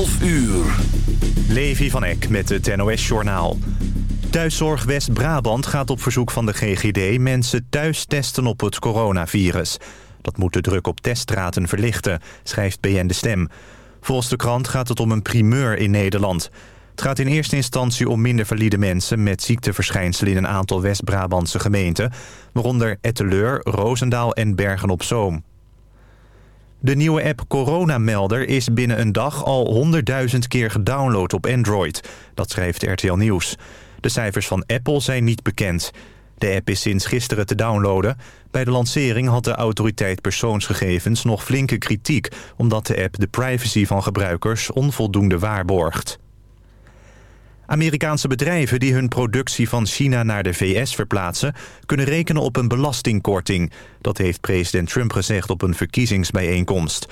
12 uur. Levi van Eck met het NOS-journaal. Thuiszorg West-Brabant gaat op verzoek van de GGD... mensen thuis testen op het coronavirus. Dat moet de druk op teststraten verlichten, schrijft BN De Stem. Volgens de krant gaat het om een primeur in Nederland. Het gaat in eerste instantie om minder valide mensen... met ziekteverschijnselen in een aantal West-Brabantse gemeenten... waaronder Etteleur, Roosendaal en Bergen-op-Zoom. De nieuwe app Coronamelder is binnen een dag al 100.000 keer gedownload op Android. Dat schrijft RTL Nieuws. De cijfers van Apple zijn niet bekend. De app is sinds gisteren te downloaden. Bij de lancering had de autoriteit persoonsgegevens nog flinke kritiek... omdat de app de privacy van gebruikers onvoldoende waarborgt. Amerikaanse bedrijven die hun productie van China naar de VS verplaatsen... kunnen rekenen op een belastingkorting. Dat heeft president Trump gezegd op een verkiezingsbijeenkomst.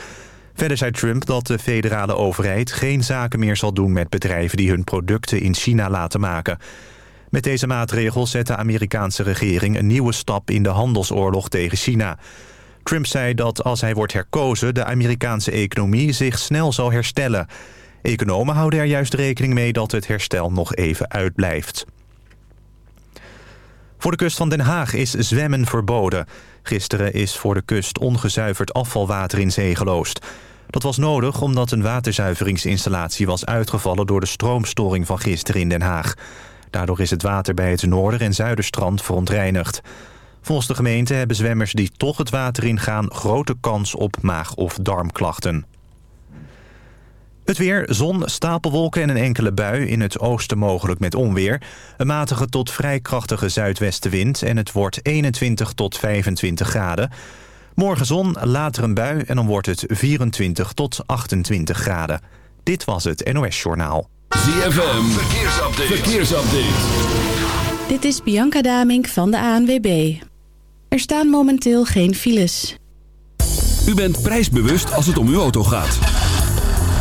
Verder zei Trump dat de federale overheid geen zaken meer zal doen... met bedrijven die hun producten in China laten maken. Met deze maatregel zet de Amerikaanse regering... een nieuwe stap in de handelsoorlog tegen China... Trump zei dat als hij wordt herkozen... de Amerikaanse economie zich snel zal herstellen... Economen houden er juist rekening mee dat het herstel nog even uitblijft. Voor de kust van Den Haag is zwemmen verboden. Gisteren is voor de kust ongezuiverd afvalwater in zee geloosd. Dat was nodig omdat een waterzuiveringsinstallatie was uitgevallen... door de stroomstoring van gisteren in Den Haag. Daardoor is het water bij het noorder- en zuiderstrand verontreinigd. Volgens de gemeente hebben zwemmers die toch het water ingaan... grote kans op maag- of darmklachten. Het weer, zon, stapelwolken en een enkele bui. In het oosten mogelijk met onweer. Een matige tot vrij krachtige zuidwestenwind. En het wordt 21 tot 25 graden. Morgen zon, later een bui en dan wordt het 24 tot 28 graden. Dit was het NOS Journaal. ZFM, verkeersupdate. verkeersupdate. Dit is Bianca Damink van de ANWB. Er staan momenteel geen files. U bent prijsbewust als het om uw auto gaat.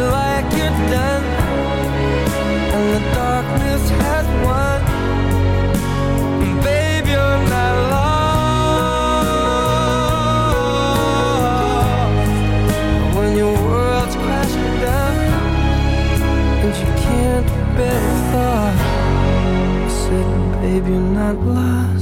like you're done. And the darkness has won. Babe, you're not lost. When your world's crashing down And you can't bear a thought say, babe, you're not lost.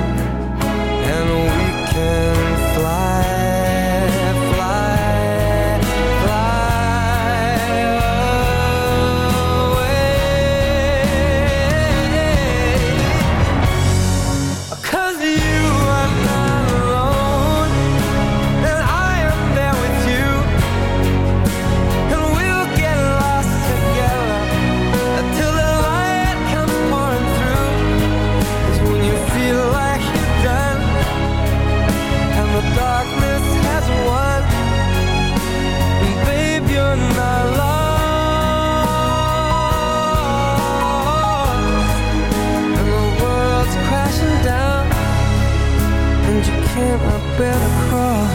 cannot bear the cross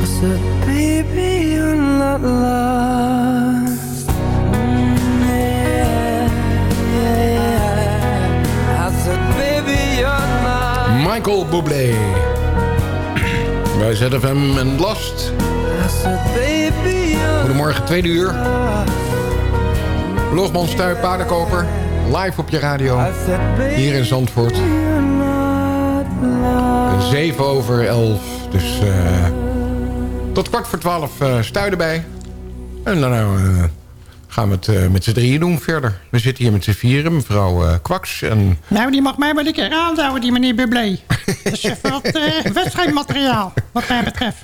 I said, baby, you're not lost Mm, yeah, yeah, yeah. I said, baby, you're not Michael Bublé. Bij ZFM en Last. Said, baby, Goedemorgen, tweede uur. Logman Stuy, paardenkoper. Live op je radio. Hier in Zandvoort. You're not lost 7 over 11. Dus eh, tot kwart voor 12 uh, Stuy erbij. En dan eh, gaan we het eh, met z'n drieën doen verder. We zitten hier met z'n vieren. Mevrouw eh, Kwaks en Nou, die mag mij een keer aanhouden, die meneer Bublé. Dat is even wat eh, wedstrijdmateriaal, wat mij betreft.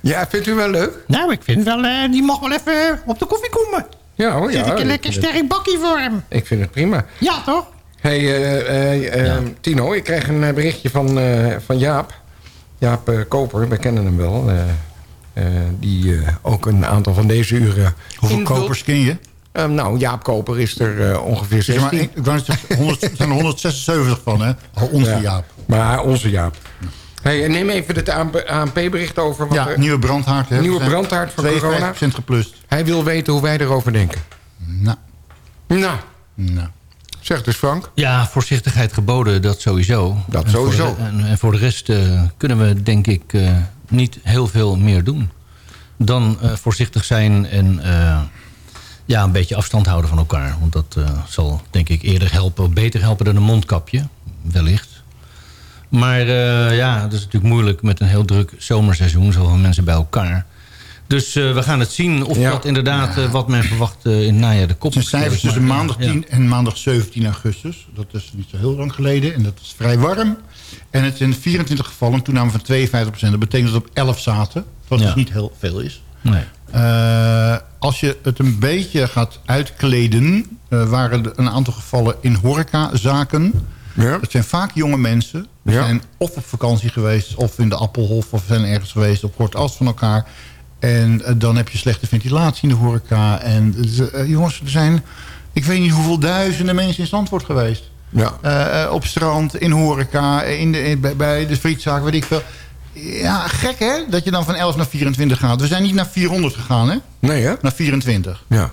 Ja, vindt u wel leuk? Nou, ik vind wel, eh, die mag wel even op de koffie komen. Ja hoor, Zet ja. ik een lekker sterk bakkie voor hem. ik vind het prima. Ja, toch? Hey, eh, eh, eh, Tino, ik kreeg een berichtje van, van Jaap. Jaap Koper, we kennen hem wel. die ook een aantal van deze uren Hoeveel invult. kopers ken je? Eh, nou, Jaap Koper is er ongeveer Zeg 16. maar, ik, ik wou net zeggen, 100 er zijn er 176 van, hè? Oh, onze Ja. Jaap. Maar onze Jaap. Hey, neem even het ANP-bericht over. Wat Ja, er- nieuwe brandhaard. hè? Nieuwe brandhaard van corona. 52% geplust. Hij wil weten hoe wij erover denken. Nou, Nou, nou. Zeg dus Frank. Ja, voorzichtigheid geboden, dat sowieso. Dat En voor sowieso. de- en, en voor de rest eh, kunnen we denk ik eh, niet heel veel meer doen. Dan eh, voorzichtig zijn en ja, een beetje afstand houden van elkaar. Want dat zal denk ik eerder helpen, beter helpen dan een mondkapje. Wellicht. Maar ja, het is natuurlijk moeilijk met een heel druk zomerseizoen. Zoveel mensen bij elkaar. Dus eh, we gaan het zien of Ja. dat inderdaad eh, wat men verwacht eh, in het najaar de kop Het zijn cijfers tussen maandag ja. 10 en maandag 17 augustus. Dat is niet zo heel lang geleden. En dat is vrij warm. En het zijn 24 gevallen, een toename van 52% Dat betekent dat op 11 zaten. Wat Ja. dus niet heel veel is. Nee. Eh, als je het een beetje gaat uitkleden... eh, waren er een aantal gevallen in horecazaken. Ja. Dat zijn vaak jonge mensen. Die Ja. zijn of op vakantie geweest... of in de Appelhof of zijn ergens geweest... op korte afstand van elkaar. En eh, dan heb je slechte ventilatie in de horeca. En eh, jongens, er zijn... ik weet niet hoeveel duizenden mensen in Zandvoort geweest. Ja. Eh, eh, op strand, in horeca, in de, in- bij, bij de frietzaak, weet ik veel. Ja, gek hè, dat je dan van 11 naar 24 gaat. We zijn niet naar 400 gegaan hè, Nee, hè? naar 24. Ja.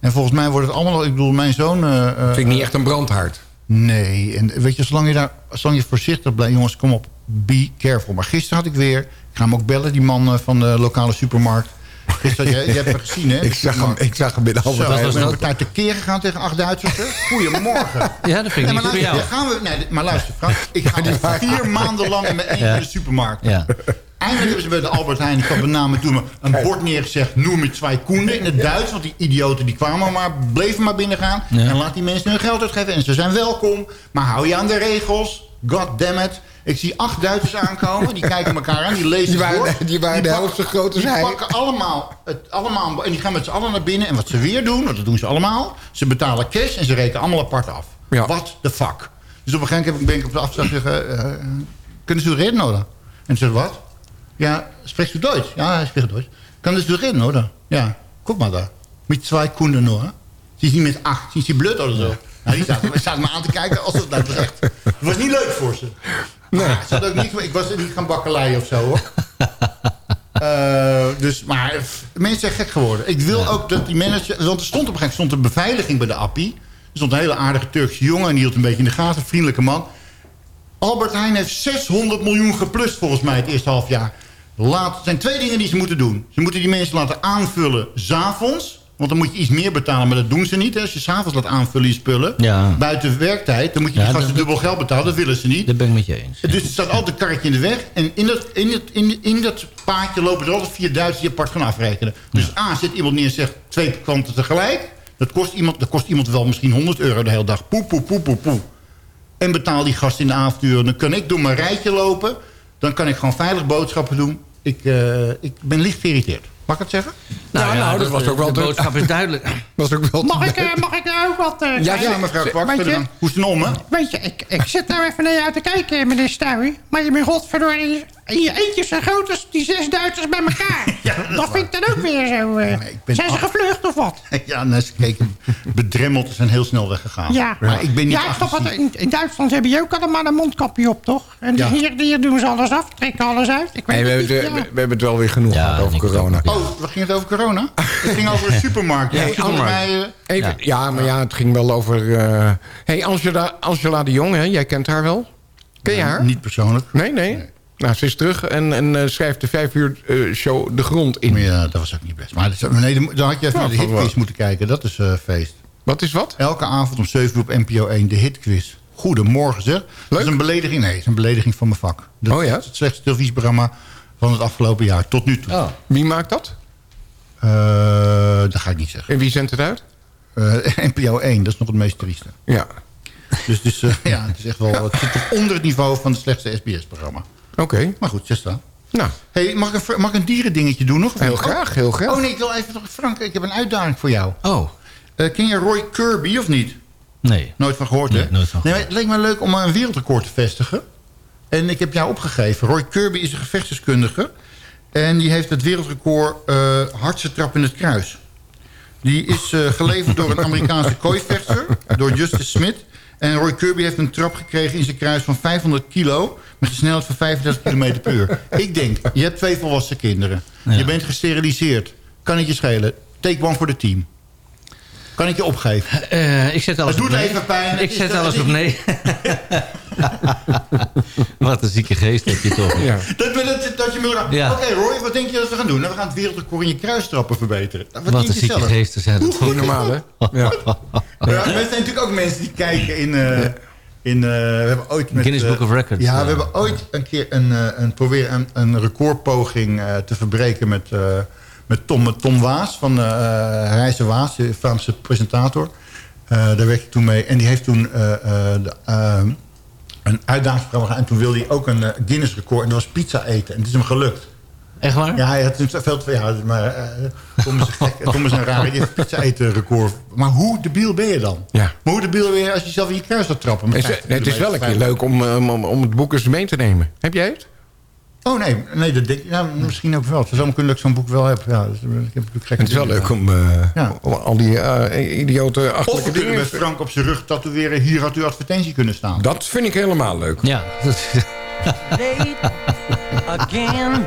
En volgens mij wordt het allemaal, ik bedoel, mijn zoon... eh, eh, Vind ik niet echt een brandhaard. Nee, en weet je, zolang je, daar, zolang je voorzichtig blijft... jongens, kom op, be careful. Maar gisteren had ik weer... ik ga hem ook bellen, die man eh, van de lokale supermarkt. Gisteren, je, je hebt hem gezien, hè? Ik zag hem, ik zag hem binnen Zo, Albert we Heijn. zijn een partij tekeer gegaan tegen acht Duitsers. hè? Goedemorgen. Ja, dat vind ik Nee, maar, niet luister, gaan we, nee, maar luister, Frank. Ik ga al vier maanden lang in mijn eentje Ja. naar de supermarkt. Ja. Eindelijk hebben ze bij de Albert Heijn, ik had met name toen een bord neergezegd... noem me twee koenden in het Duits. Want die idioten die kwamen maar, bleven maar binnengaan. Ja. En laat die mensen hun geld uitgeven. En ze zijn welkom. Maar hou je aan de regels. God damn it. Ik zie acht Duitsers aankomen. Die kijken elkaar aan. Die lezen Die waren- die waren de pakken- helft zo groot als die hij. pakken allemaal, het, allemaal... En die gaan met z'n allen naar binnen. En wat ze weer doen, want dat doen ze allemaal... ze betalen cash en ze rekenen allemaal apart af. Ja. What the fuck? Dus op een gegeven moment ben ik op de afstand zeggen... eh, kunnen ze u reden oder? En ze zegt, wat? Ja, spreekt u Duits? Ja, hij spreekt Duits. Kan dus u reden, oder? Ja, guck mal da. Met twee konden nur. Ze is niet met acht. Ze is die blut of zo. Nou, die zaten, zaten me aan te kijken alsof dat was echt... Het was niet leuk voor ze. Nee. Ik, zat ook niet, ik was niet gaan bakkeleien of zo, hoor. Eh, dus, maar mensen zijn gek geworden. Ik wil ook dat die manager... Want er stond op een gegeven moment stond een beveiliging bij de appie. Er stond een hele aardige Turkse jongen... en die hield een beetje in de gaten, een vriendelijke man. Albert Heijn heeft 600 miljoen geplust volgens mij het eerste half jaar. Laat, er zijn twee dingen die ze moeten doen. Ze moeten die mensen laten aanvullen s'avonds. Want dan moet je iets meer betalen, maar dat doen ze niet. Hè. Als je s'avonds laat aanvullen je spullen, Ja. buiten werktijd... dan moet je Ja, die gasten dubbel geld betalen. Dat willen ze niet. Dat ben ik met je eens. Dus er staat altijd een karretje in de weg. En in dat, in dat, in, in dat paadje lopen er altijd vier Duitsers die apart gaan afrekenen. Dus A, zit iemand neer en zegt twee klanten tegelijk. Dat kost iemand, dat kost iemand wel misschien 100 euro de hele dag. Poe, poe, poe, poe, poe. En betaal die gast in de avonduren. Dan kan ik door mijn rijtje lopen. Dan kan ik gewoon veilig boodschappen doen. Ik, eh, ik ben licht geïrriteerd. Mag ik het zeggen? Nou, nou, dat was ook wel De boodschap is duidelijk. was ook wel Mag ik, eh, mag ik nou ook wat... eh, Ja, zeggen? ja mevrouw Kwak. Hoe is het om, hè? weet je ik, ik zit nou even naar jou te kijken, meneer Stuy. Maar je bent godverdorie... En je eentje zo groot als die zes Duitsers bij elkaar. dat vind ik dan ook weer zo... eh, Nee, ik ben zijn ze gevlucht of wat? Ja, nee, ze keken bedremmeld en zijn heel snel weggegaan. Ja, Maar ik ben niet ja, wat, in, in Duitsland hebben je ook allemaal een mondkapje op, toch? En Ja. hier, hier doen ze alles af, trekken alles uit. Ik weet Nee, we, niet, ja. we, we hebben het wel weer genoeg Ja, gehad over corona. Ja. Oh, wat ging het over corona? Het ging over een supermarkt. Ja, supermarkt. Mij, eh, Even, ja. maar ja, het ging wel over... eh hey, Angela, Angela de Jong, hè? jij kent haar wel? Ken je haar? Niet persoonlijk. Nee, nee. Nou, ze is terug en, en eh, schrijft de vijf uur eh, show De Grond in. Maar ja, dat was ook niet best. Maar dat- nee, dan had je even Ja, naar de hitquiz moeten kijken. Dat is eh, feest. Wat is wat? Elke avond om 7 uur op NPO 1 de hitquiz. Goedemorgen zeg. Dat is een belediging. Nee, het is een belediging van mijn vak. Dat Oh ja? is het slechtste televisieprogramma van het afgelopen jaar. Tot nu toe. Oh. Wie maakt dat? Eh, dat ga ik niet zeggen. En wie zendt het uit? Eh, NPO 1, dat is nog het meest trieste. Ja. Dus het is, ja, het is echt wel... Het zit toch onder het niveau van het slechtste SBS-programma. Oké. Maar goed, zes staan. Nou, Hey, mag, ik een, mag ik een dierendingetje doen nog? heel graag, heel graag. Oh nee, ik wil even nog... Frank, ik heb een uitdaging voor jou. Oh, Eh, ken je Roy Kirby of niet? nee. Nooit van gehoord, hè? Nee, nooit van Nee, maar het leek me leuk om een wereldrecord te vestigen. En ik heb jou opgegeven. Roy Kirby is een gevechtsdeskundige. En die heeft het wereldrecord eh hardste trap in het kruis. Die is eh, geleverd door een Amerikaanse kooivechter. Door Justice Smith. En Roy Kirby heeft een trap gekregen in zijn kruis van 500 kilo... met een snelheid van 35 km per uur. Ik denk, je hebt twee volwassen kinderen. Je bent gesteriliseerd. Kan het je schelen? Take one for the team. Kan ik je opgeven? Eh, ik zet alles Het doet op nee. even pijn. Ik zet alles op nee. Wat een zieke geest heb je toch. Ja. Dat, dat, dat je me... Ja. Oké Roy, wat denk je dat we gaan doen? Nou, we gaan het wereldrecord in je kruistrappen verbeteren. Nou, Wat een zieke zelf? geesten zijn dat. Doe normaal, hè? Ja. Ja, er zijn natuurlijk ook mensen die kijken in... eh, in eh, we hebben ooit met, Guinness eh, Book of Records, Ja, ja. we hebben ooit een keer een, eh, een, proberen een, een recordpoging eh, te verbreken met, eh, met Tom, met Tom Waas van eh Reizen Waas, de Vlaamse presentator. Eh, daar werkte ik toen mee. En die heeft toen eh, eh, de, eh, een uitdagingsprogramma. En toen wilde hij ook een eh, Guinness record. En dat was pizza eten. En het is hem gelukt. Echt waar? Ja, hij had veel te ja, maar uh, Tom is een gek, Tom is een rare, pizza eten record. Maar hoe debiel ben je dan? Ja. Maar hoe debiel ben je als je zelf in je kruis gaat trappen? Het is, 50 het is wel een keer leuk om, eh, om, om het boek eens mee te nemen. Heb jij het? Oh nee, nee dat denk ik, ja, misschien ook wel. Het zou zomaar kunnen dat ik zo'n boek wel heb. Ja, dus, ik heb natuurlijk gekke Het is wel leuk om, eh, Ja. om al die eh, idiote Of achterlijke kunnen dingen... met Frank op zijn rug tatoeëren. Hier had uw advertentie kunnen staan. Dat vind ik helemaal leuk. Ja. late again.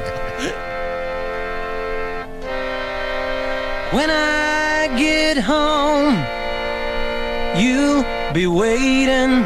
When I get home, you'll be waiting.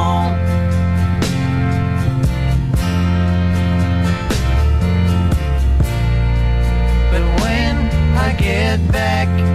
I get back,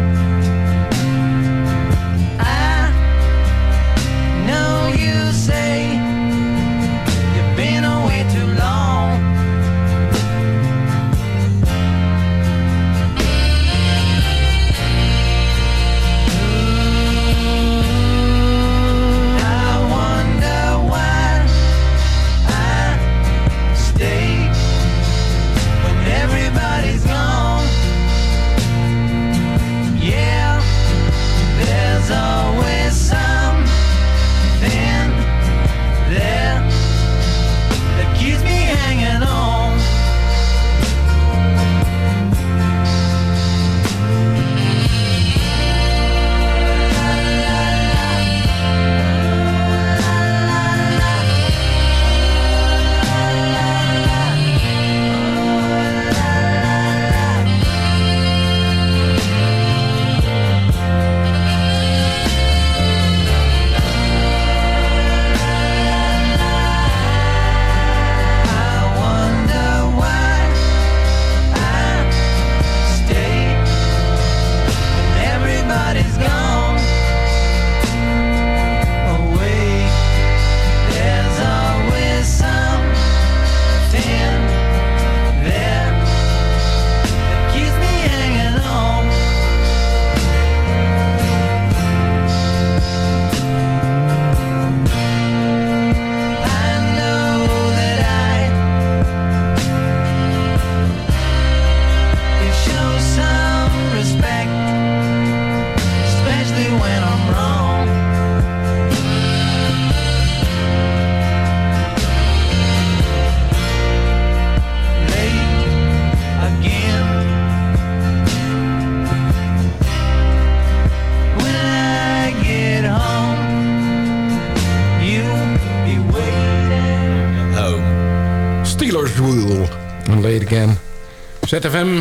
ZFM.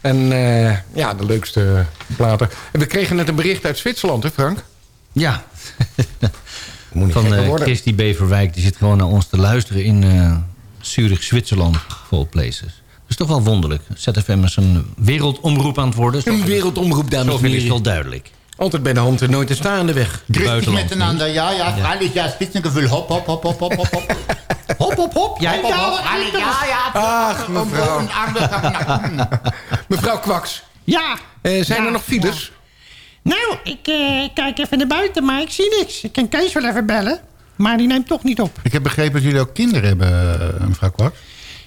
En eh, ja, de leukste platen. En we kregen net een bericht uit Zwitserland, hè Frank? Ja. Moet niet Van eh worden. Christy Beverwijk. Die zit gewoon naar ons te luisteren in eh Zurich, Zwitserland. Vol places. Dat is toch wel wonderlijk. ZFM is een wereldomroep aan het worden. Een wereldomroep, dames en Zoveel is heren. wel duidelijk. Altijd bij de hand en nooit te staan aan de weg. Richtig buitenland, miteinander, ja, ja, freilich, ja, spitzengefühl. Hop, hop, hop, hop, hop, hop, hop. Hop, hop. Ja, Hop, hop, hop, ja, ja. Ach, mevrouw. Een arme- Mevrouw Kwaks, Ja. eh, zijn Ja, er nog files? Nou, ik eh, kijk even naar buiten, maar ik zie niks. Ik kan Kees wel even bellen, maar die neemt toch niet op. Ik heb begrepen dat jullie ook kinderen hebben, eh, mevrouw Kwak.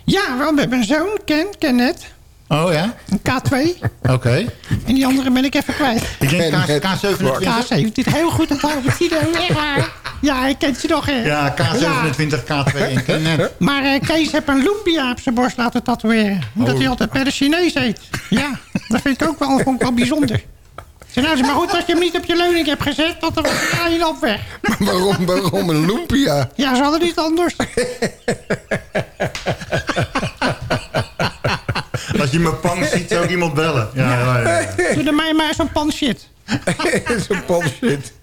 Ja, wel, we hebben een zoon, Ken, Kenneth. Oh ja? Een K2. Oké. En die andere ben ik even kwijt. Ik denk K, K27. Ja, ze heeft dit heel goed onthouden, Tino. Waar. Ja, ik ken ze nog, hè. Ja, K27, K2 en Kenneth. Maar eh, Kees heeft een lumpia op zijn borst laten tatoeëren. Omdat Oh. hij altijd bij de Chinees eet. Ja, dat vind ik ook wel, vond ik wel bijzonder. Ik nou, maar goed als je hem niet op je leuning hebt gezet, want dan was hij een op weg. waarom, waarom een lumpia? Ja, ze hadden niet anders. Als je mijn pan ziet, zou ik iemand bellen. Ja, ja, ja. ja. Doe er mij maar zo'n pan shit. Zo'n bullshit.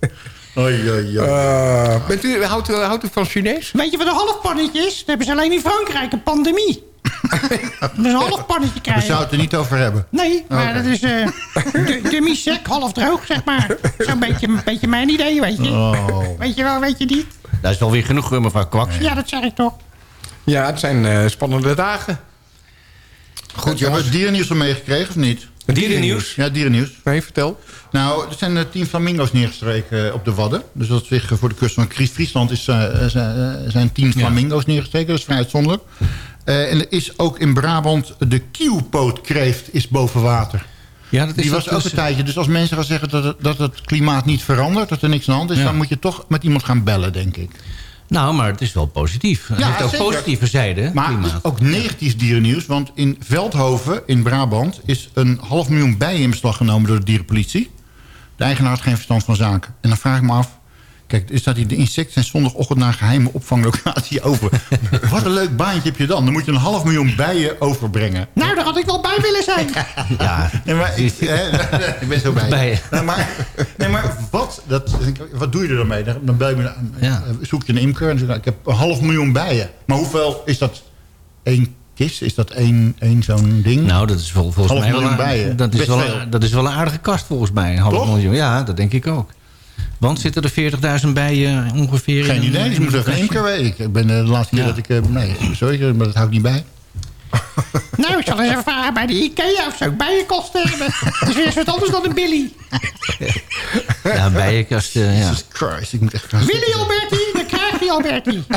Oei, oei, oei. Uh, bent u, houdt, u, houdt u van Chinees? Weet je wat een halfpannetje is? Dat hebben ze alleen in Frankrijk, een pandemie. Dat is een halfpannetje We krijgen. zouden het er niet over hebben. Nee, maar dat is eh de, demi-sec, half droog, zeg maar. Zo'n beetje, een beetje mijn idee, weet je. Oh. Weet je wel, weet je niet? Dat is wel weer genoeg, eh, mevrouw Kwaks. Ja, dat zeg ik toch. Ja, het zijn eh, spannende dagen. Goed, hebben we het dierennieuws al meegekregen of niet? Dierennieuws? Ja, dierennieuws. Nee, vertel. Nou, er zijn eh, tien flamingo's neergestreken eh, op de Wadden. Dus dat is zich voor de kust van Fries- Friesland is, eh, zijn- tien flamingo's neergestreken. Dat is vrij uitzonderlijk. Eh, en er is ook in Brabant de kielpootkreeft is boven water. Ja, dat is Die was ook dus- een tijdje. Dus als mensen gaan zeggen dat het, dat het klimaat niet verandert... dat er niks aan de hand is... Ja. dan moet je toch met iemand gaan bellen, denk ik. Nou, maar het is wel positief. Het Ja, heeft ook zeker. positieve zijde, Maar het ook negatief dierennieuws. Want in Veldhoven in Brabant is een half miljoen bijen in beslag genomen door de dierenpolitie. De eigenaar had geen verstand van zaken. En dan vraag ik me af... Kijk, er staat hier de insecten zijn zondagochtend naar een geheime opvanglocatie over. Wat een leuk baantje heb je dan. Dan moet je een half miljoen bijen overbrengen. Nou, daar had ik wel bij willen zijn. Ja, Nee, maar ik, ben zo bij. Bijen. Nee, maar, nee, maar wat, dat, wat doe je er dan mee? Dan bel je, Ja. zoek je een imker en zeg je, ik heb een half miljoen bijen. Maar hoeveel is dat? Eén kist? Is dat één, één zo'n ding? nou, dat is vol, volgens Half mij wel, bijen. dat, is Best wel, veel. dat is wel een aardige kast volgens mij. Een half Toch? miljoen. Ja, dat denk ik ook. Want zitten er 40.000 bijen ongeveer Geen in idee, je moet even weten. Ik ben eh, de laatste keer Ja. dat ik... eh, Nee, sorry, maar dat hou ik niet bij. Nou, ik zal eens even vragen bij de Ikea of ze ook bijenkosten hebben. Dat is weer eens wat anders dan een Billy. Ja, een bijenkast, eh, ja. Jesus Christ, ik moet echt Willy Alberti, dan krijgt hij Alberti.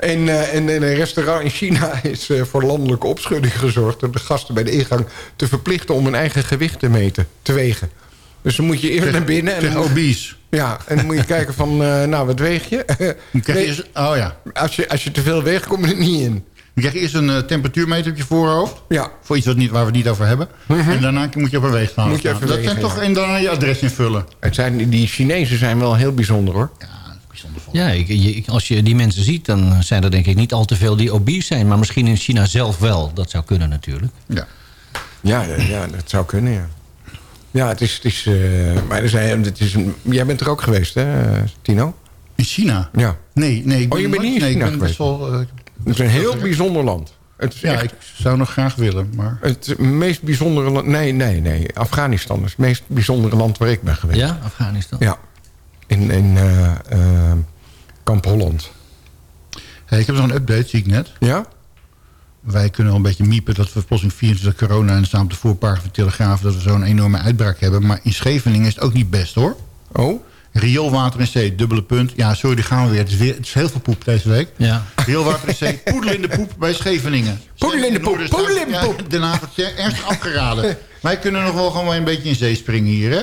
In, eh, in, in een restaurant in China is eh, voor landelijke opschudding gezorgd... door de gasten bij de ingang te verplichten om hun eigen gewicht te meten, te wegen. Dus dan moet je eerst naar binnen en dan, obese. ja, en dan moet je kijken van, eh, nou, wat weeg je? Dan krijg je Nee, eerst- oh ja. als, je als je te veel weegt, kom je er niet in. Dan krijg je eerst een eh, temperatuurmeter op je voorhoofd. Ja, Voor iets wat niet, waar we het niet over hebben. En daarna moet je op een weegschaal Moet je even Dat zijn toch en dan je adres invullen. het zijn, die Chinezen zijn wel heel bijzonder, hoor. Ja, bijzonder. Ja, ik- als je die mensen ziet, dan zijn er denk ik niet al te veel die obese zijn. Maar misschien in China zelf wel. Dat zou kunnen natuurlijk. Ja. Ja, ja, ja, dat zou kunnen, ja. Ja, het is... Het is eh, maar er zijn, het is jij bent er ook geweest, hè, Tino? In China? Ja. Nee, nee. Ik Oh, je bent niet in nee, ik China ben wel, eh, Het is een heel bijzonder land. Het is ja, echt ik zou nog graag willen, maar... het meest bijzondere land... Nee, nee, nee. Afghanistan is het meest bijzondere land waar ik ben geweest. Ja, Afghanistan. Ja. In, in eh, Kamp Holland. Hey, ik heb een update, zie ik net. Ja? Wij kunnen wel een beetje miepen dat we plotseling 24 corona... en staat op de voorpagina van de Telegraaf... dat we zo'n enorme uitbraak hebben. Maar in Scheveningen is het ook niet best, hoor. Oh? Rioolwater in zee, dubbele punt. Ja, sorry, die gaan we weer. Het is, weer, het is heel veel poep deze week. Ja. Rioolwater in zee, poedel in de poep bij Scheveningen. Poedel in de poep, poedel in de poep. Haag wordt ernstig afgeraden. Wij kunnen nog wel gewoon een beetje in zee springen hier, hè?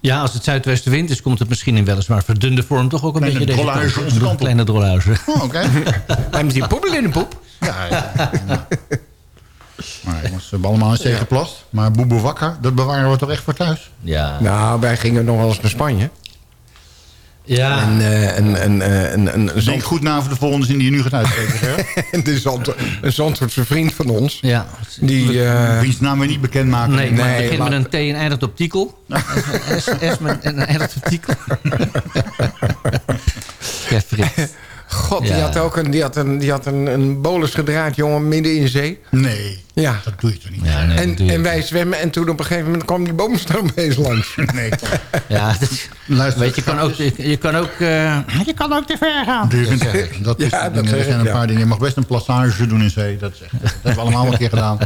Ja, als het zuidwestenwind is, komt het misschien in weliswaar verdunde vorm toch ook een Kleine beetje deze kant. op. Kleine drolhuizen. Oh, oké. Hij met die poepel in de poep. Ja, ja, ja. Maar jongens, we hebben allemaal in zee geplast. Maar boeboe wakker, dat bewaren we toch echt voor thuis? Ja. Nou, wij gingen nog wel eens naar Spanje. Ja. En, eh, een, een, eh, een, een, een, Denk goed na over de volgende zin die je nu gaat uitspreken. hè? en de Zand, een Zandvoortse vriend van ons. Ja. Die, eh, Wiens naam we niet bekendmaken. Nee, maar het Nee, begint laat- met een T en eindigt op Tiekel. S, S met en eindigt op Tiekel. Ja, Frits. God, die had ook een, die had een, die had een, een bolus gedraaid, jongen, midden in zee. Nee, Ja. dat doe je toch niet? Ja, nee, en, en wij zwemmen en toen op een gegeven moment kwam die boomstroombeest langs. Nee. Ja, dat is- Luister, weet je, je kan ook... Je, je kan ook eh, Je kan ook te ver gaan. Dat is, dat is, Ja, ja, dat er zijn ik, een ja. paar dingen. Je mag best een plassage doen in zee. Dat, is echt, dat hebben we allemaal een keer gedaan.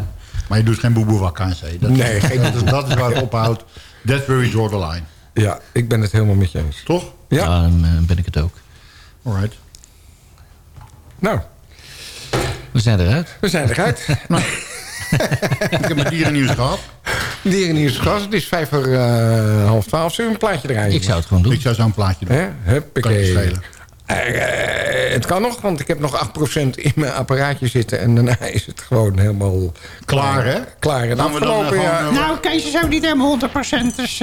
Maar je doet geen boeboewakka in zee. Dat, Nee, geen dat, is, dat is waar het ophoudt. That's where we draw the line. Ja, ik ben het helemaal met je eens. Toch? Ja, ja, dan eh, ben ik het ook. Alright. nou, We zijn eruit. we zijn eruit. Ik heb mijn dierennieuws gehad. Dierennieuws gas, het is vijf voor eh, half twaalf. Zullen we een plaatje draaien? Ik zou het gewoon doen. Ik zou zo'n plaatje doen. Kan je schelen. Eh, het kan nog, want ik heb nog 8% in mijn apparaatje zitten. En daarna is het gewoon helemaal Klaar, hè? Klaar. En Gaan we dan, eh, afgelopen jaar... eh, Nou, Kees is ook niet helemaal 100%, dus...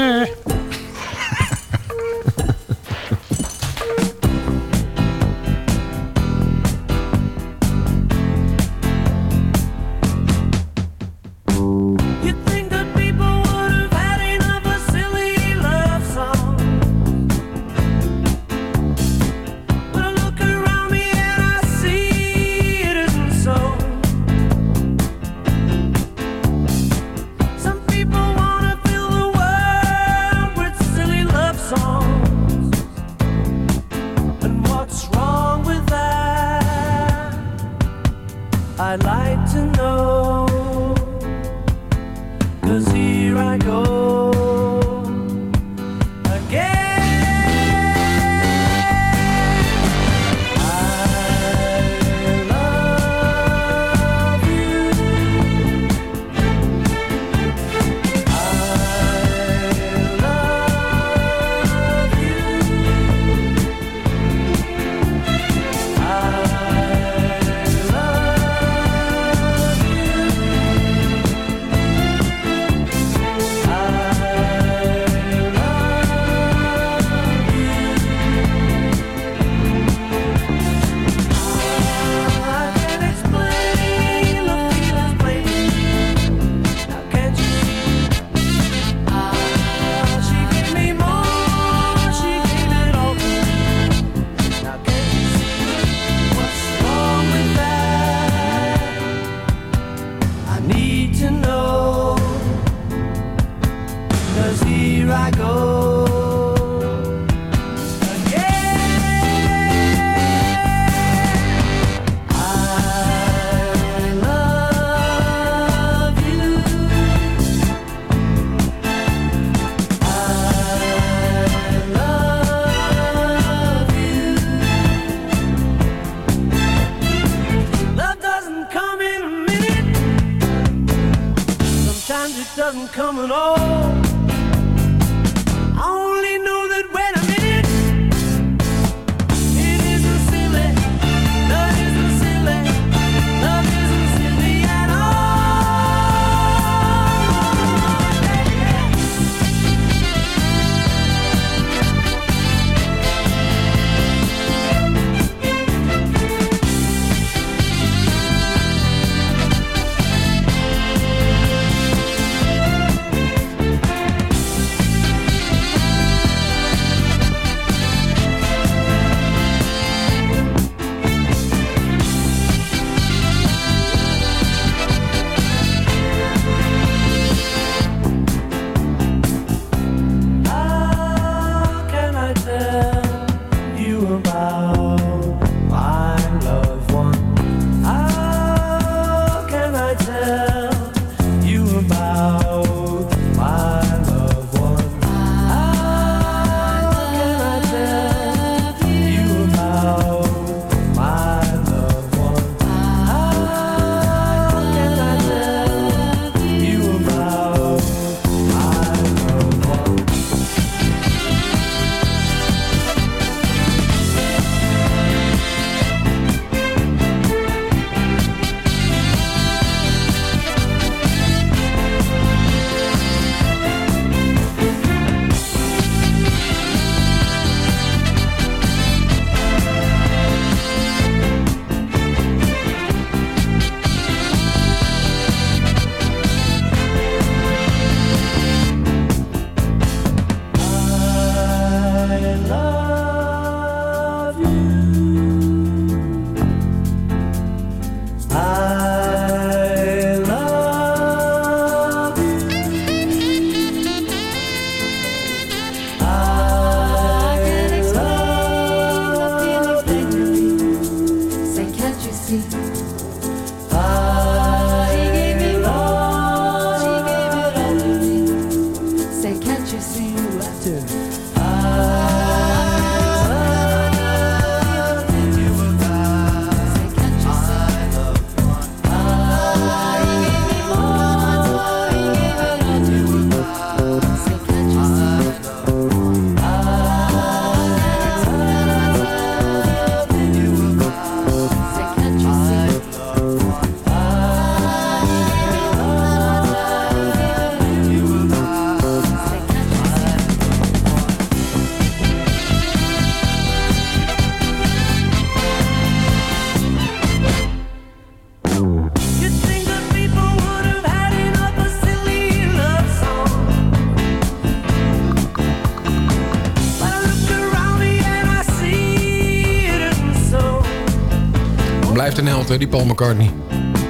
hè, die Paul McCartney.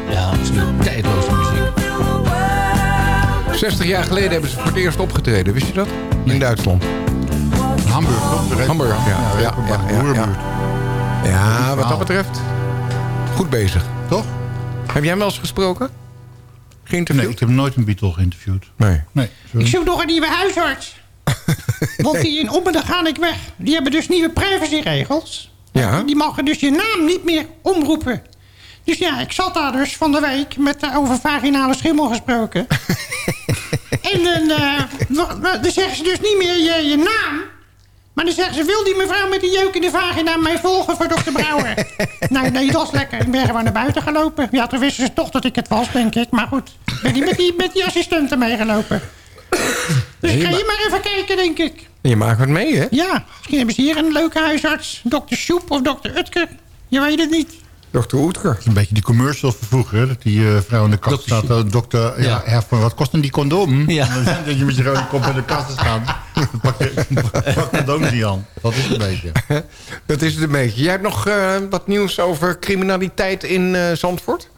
Ja, absoluut. Tijdloze muziek. 60 jaar geleden hebben ze voor het eerst opgetreden. Wist je dat? In Duitsland. Hamburg, toch? Hamburg, ja. Ja, ja, ja, ja. Ja, wat dat betreft. Goed bezig. Toch? Heb jij hem wel eens gesproken? Geïnterviewd? Nee, ik heb nooit een Beatle geïnterviewd. Nee. Nee, sorry. Ik zoek nog een nieuwe huisarts. Want die in Ommen, ga ik weg. Die hebben dus nieuwe privacyregels. Ja. Die mogen dus je naam niet meer omroepen. Dus ja, ik zat daar dus van de week met eh, over vaginale schimmel gesproken. en dan, eh, dan zeggen ze dus niet meer je, je naam. Maar dan zeggen ze, wil die mevrouw met die jeuk in de vagina mij volgen voor dokter Brouwer? nou, nee, dat is lekker. Ik ben gewoon naar buiten gelopen. Ja, toen wisten ze toch dat ik het was, denk ik. Maar goed, ik ben die met die, met die assistenten meegelopen. Dus ga je maar even kijken, denk ik. Je maakt wat mee, hè? Ja, misschien hebben ze hier een leuke huisarts. Dokter Soep of dokter Utker. Je weet het niet. Dokter Oetker. Is een beetje die commercial van vroeger. hè, Dat die eh, vrouw in de kast staat. eh, dokter, ja. Ja, wat kost dan die condoom? Ja. Dat je met je rode kop in de kast staat. Dan pak je pak condooms niet aan. Dat is het een beetje. Dat is het een beetje. Jij hebt nog eh, wat nieuws over criminaliteit in Zandvoort?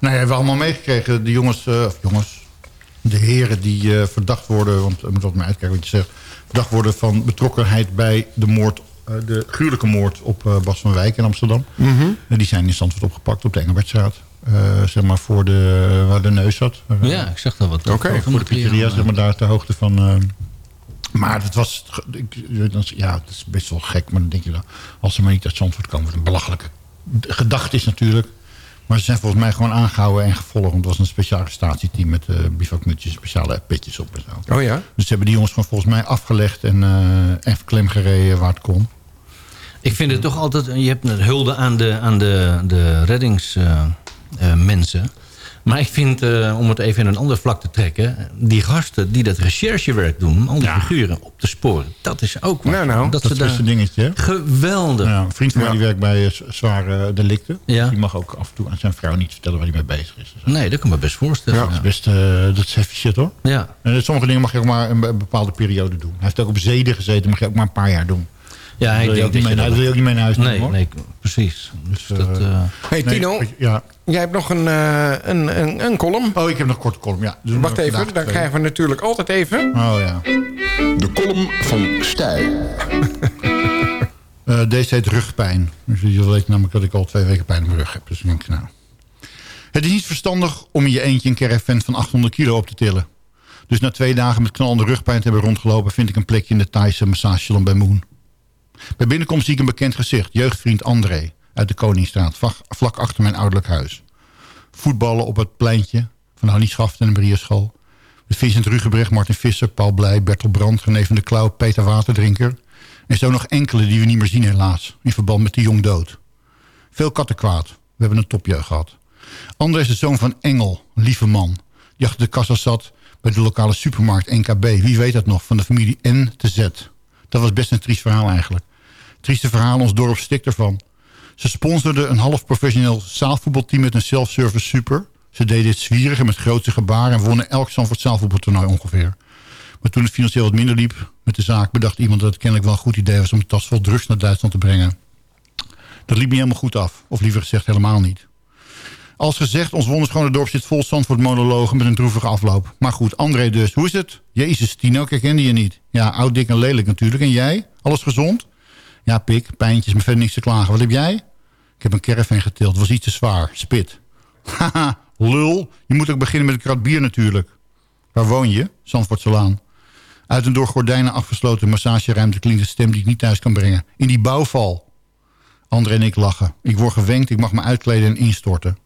Nou, hebben we allemaal meegekregen. De jongens, of jongens, de heren die verdacht worden... want ik moet ook maar uitkijken wat je zegt... verdacht worden van betrokkenheid bij de moord... eh, de gruwelijke moord op eh, Bas van Wijk in Amsterdam. En die zijn in Zandvoort opgepakt op de Engelbertstraat. Eh, zeg maar voor de, waar de neus zat. Ja, ik zag dat wat. Oké, voor de pizzeria, zeg maar, daar ter hoogte van... maar het was... Ja, het is best wel gek. Maar dan denk je dan... Als ze maar niet uit Zandvoort komen. Wat een belachelijke gedachte is natuurlijk. Maar ze zijn volgens mij gewoon aangehouden en gevolgd. Want het was een speciaal arrestatieteam met uh, bivakmutjes, speciale petjes op en zo. Oh ja? Dus ze hebben die jongens gewoon volgens mij afgelegd en, eh en klem gereden waar het kon. Ik vind het toch altijd... Je hebt een hulde aan de, aan de, de reddingsmensen. maar ik vind, eh, om het even in een ander vlak te trekken... die gasten die dat recherchewerk doen... om al die figuren op te sporen. Dat is ook wat. Nou, nou, Dat is best daar- een dingetje. hè? Geweldig. Ja, een vriend van mij die werkt bij eh, zware delicten. Ja. Die mag ook af en toe aan zijn vrouw niet vertellen waar hij mee bezig is. Nee, dat kan me best voorstellen. Dat is Ja. best, eh, dat is heavy shit hoor. ja. En sommige dingen mag je ook maar een bepaalde periode doen. Hij heeft ook op zeden gezeten, mag je ook maar een paar jaar doen. Ja, ik wil je denk ook dat niet je mee, dat dat... wil je ook niet mee naar huis Nee, nemen, hoor. nee, precies. Dus dat... eh, Hey Nee, Tino, Ja. jij hebt nog een, eh, een, een, een column. Oh, ik heb nog een korte column. Ja. Dus Wacht even, dan twee. krijgen we natuurlijk altijd even... Oh ja. De column van Stijl. Eh, deze heet rugpijn. Dus jullie weten namelijk dat ik al twee weken pijn in mijn rug heb. Dus ik denk, nou. Het is niet verstandig om in je eentje een caravan van 800 kilo op te tillen. Dus na twee dagen met knallende rugpijn te hebben rondgelopen... vind ik een plekje in de Thaise massagesalon bij Moon. Bij binnenkomst zie ik een bekend gezicht. Jeugdvriend André uit de Koningsstraat. Vlak, achter mijn ouderlijk huis. Voetballen op het pleintje van Hannie Schaft en de Brierschool. Met Vincent Rugebrecht, Martin Visser, Paul Blij, Bertel Brandt... René van der Klauw, Peter Waterdrinker... En zo nog enkele die we niet meer zien helaas. In verband met de jong dood. Veel kattenkwaad. We hebben een topjeugd gehad. André is de zoon van Engel. Een lieve man. Die achter de kassa zat bij de lokale supermarkt NKB. Wie weet dat nog? Van de familie N te Z. Dat was best een triest verhaal eigenlijk. Trieste verhaal, ons dorp stikt ervan. Ze sponsorden een half professioneel zaalvoetbalteam met een self-service super. Ze deden het zwierig en met grootse gebaren... en wonnen elk Zandvoort zaalvoetbaltoernooi ongeveer. Maar toen het financieel wat minder liep met de zaak... bedacht iemand dat het kennelijk wel een goed idee was... om een tas vol drugs naar Duitsland te brengen. Dat liep niet helemaal goed af. Of liever gezegd helemaal niet. Als gezegd, ons wonderschone dorp zit vol Zandvoort monologen... met een droevige afloop. Maar goed, André dus. Hoe is het? Jezus, Tino, ik herkende je niet. Ja, oud, dik en lelijk natuurlijk. En jij? Alles gezond? Ja, pik, pijntjes, maar verder niks te klagen. Wat heb jij? Ik heb een caravan getild. Was iets te zwaar. Spit. Haha, lul. Je moet ook beginnen met een krat bier natuurlijk. Waar woon je? Zandvoortselaan. Uit een door gordijnen afgesloten massageruimte klinkt een stem die ik niet thuis kan brengen. In die bouwval. André en ik lachen. Ik word gewenkt, ik mag me uitkleden en instorten.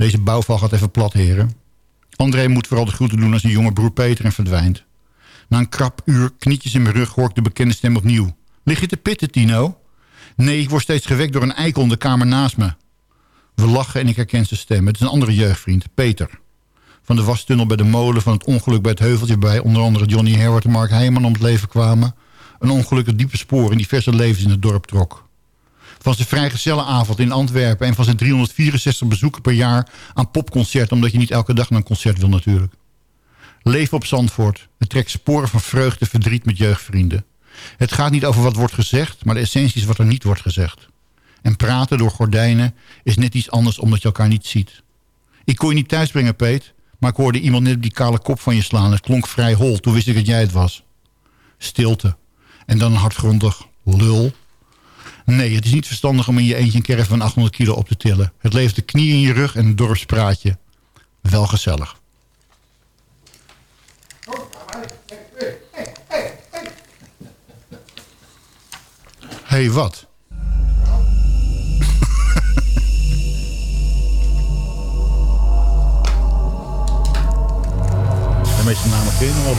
Deze bouwval gaat even plat, heren. André moet vooral de groeten doen als een jonge broer Peter en verdwijnt. Na een krap uur, knietjes in mijn rug, hoor ik de bekende stem opnieuw. Lig je te pitten, Tino? Nee, ik word steeds gewekt door een eikel in de kamer naast me. We lachen en ik herken zijn stem. Het is een andere jeugdvriend, Peter. Van de wastunnel bij de molen, van het ongeluk bij het heuveltje... bij onder andere Johnny Herwart en Mark Heijman om het leven kwamen. Een ongeluk dat diepe sporen in diverse levens in het dorp trok van zijn vrijgezellenavond in Antwerpen... en van zijn 364 bezoeken per jaar aan popconcerten... omdat je niet elke dag naar een concert wil natuurlijk. Leef op Zandvoort. Het trekt sporen van vreugde verdriet met jeugdvrienden. Het gaat niet over wat wordt gezegd, maar de essentie is wat er niet wordt gezegd. En praten door gordijnen is net iets anders omdat je elkaar niet ziet. Ik kon je niet thuisbrengen, Peet, maar ik hoorde iemand net op die kale kop van je slaan. Het klonk vrij hol, toen wist ik dat jij het was. Stilte. En dan een hardgrondig lul Nee, het is niet verstandig om in je eentje een kerf van 800 kilo op te tillen. Het levert de knieën in je rug en een dorpspraatje. Wel gezellig. hey, wat? De meeste namen kennen wel,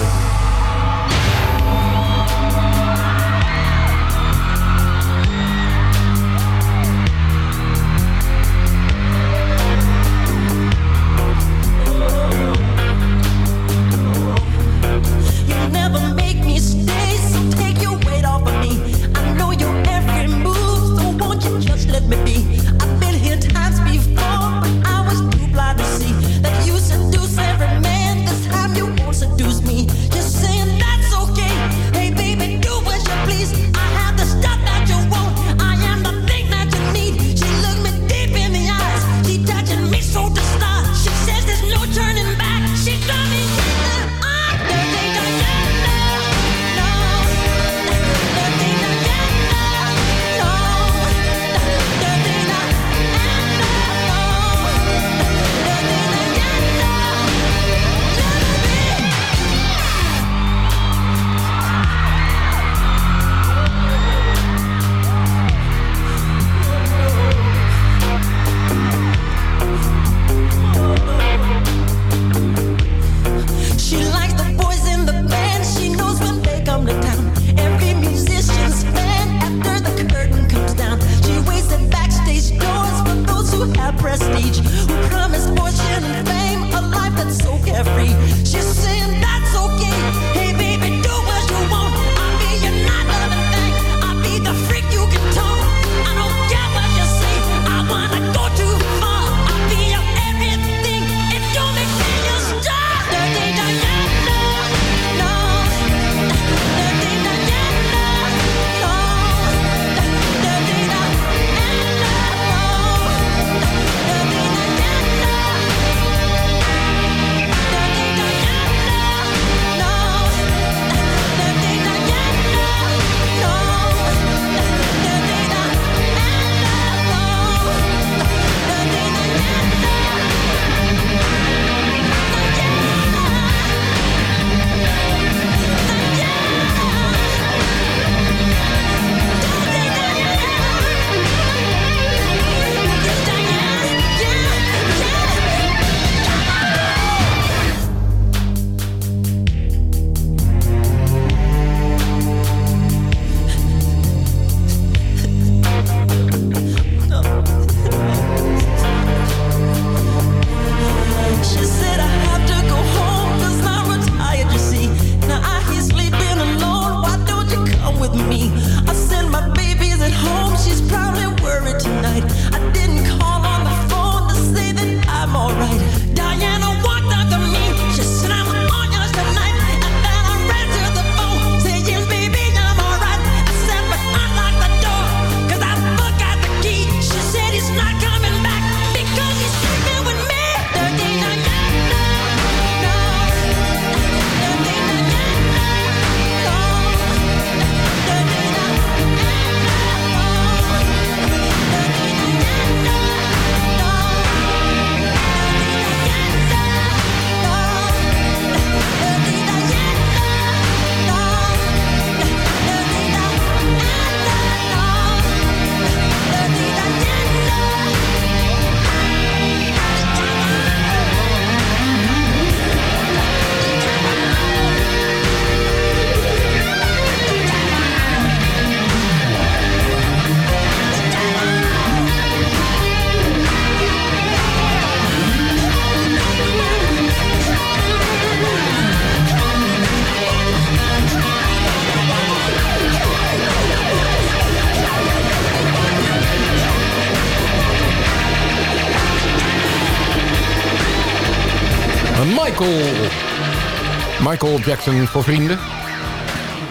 Michael Jackson voor vrienden.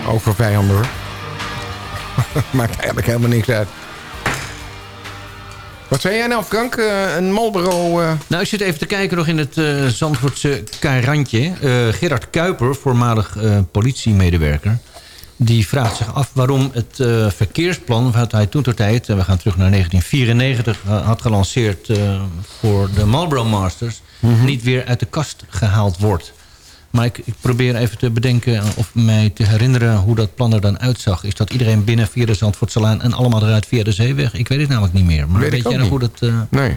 Ook voor vijanden. Maakt eigenlijk helemaal niks uit. Wat zei jij nou, Frank? Eh, een Marlboro... Eh? Nou, ik zit even te kijken nog in het uh, Zandvoortse Karantje. Gerard Kuiper, voormalig politiemedewerker... die vraagt zich af waarom het verkeersplan... wat hij toen ter tijd, we gaan terug naar 1994... had gelanceerd voor de Marlboro Masters... Mhm. Niet weer uit de kast gehaald wordt. Maar ik, ik probeer even te bedenken of mij te herinneren... hoe dat plan er dan uitzag. Is dat iedereen binnen via de Zandvoortselaan... en allemaal eruit via de zeeweg? Ik weet het namelijk niet meer. Maar Weet weet jij nog hoe dat... eh, nee.